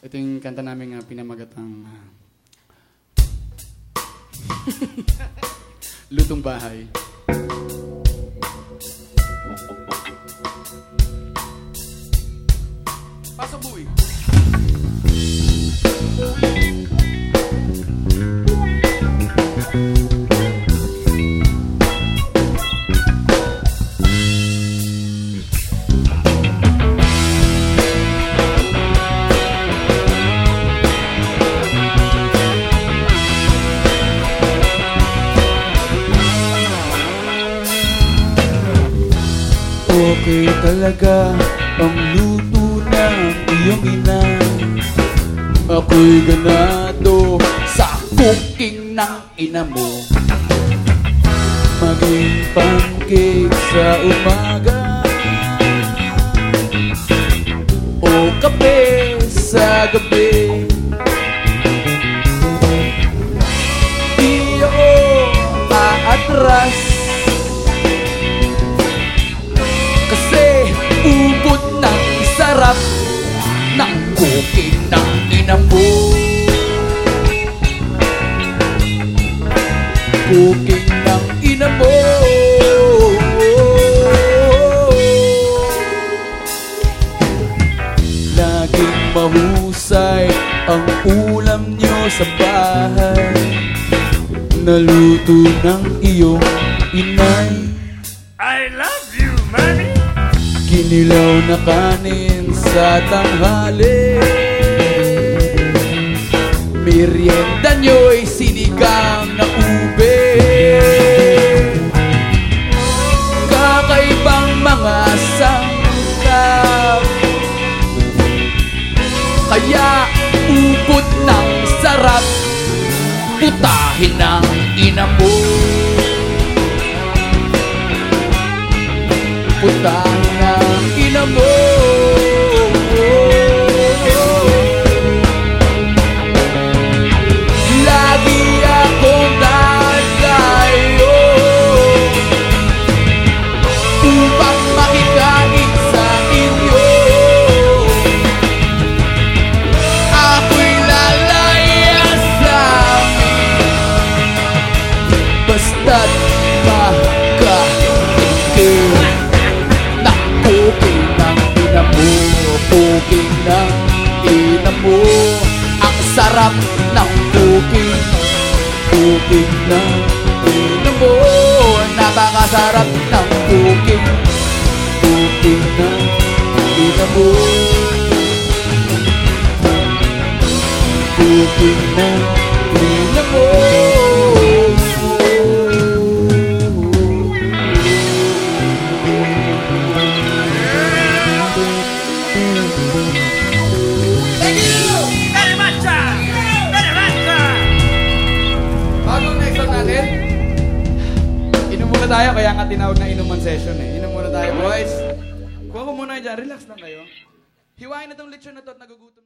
Ito yung kanta namin uh, pinamagatang ah, Lutong Bahay. Pasok buwi. Okay talaga ang luto ng iyong ina Ako'y ganado sa cooking ng ina mo. Maging pancake sa umaga O kape sa gabi. Di ako aatras ng cooking ng ina mo. Cooking ng ina mo. Laging mahusay ang ulam nyo sa bahay Naluto ng iyong inay I love you, mommy. Kinilaw na kanin sa tanghali Merienda nyo'y sinigang na ube. Kakaibang mga sangkap. Kaya ubod ng sarap. Putahin ng ina mo. Putahin ng ina Ang sarap ng Cooking ng ina mo. Napakasarap ng cooking Cooking ng ina tayo, kaya nga tinawag na inuman session eh. Inom muna tayo, boys. Kuha ko muna dyan, relax lang kayo. Hiwain na tong lechon na to at nagugutom.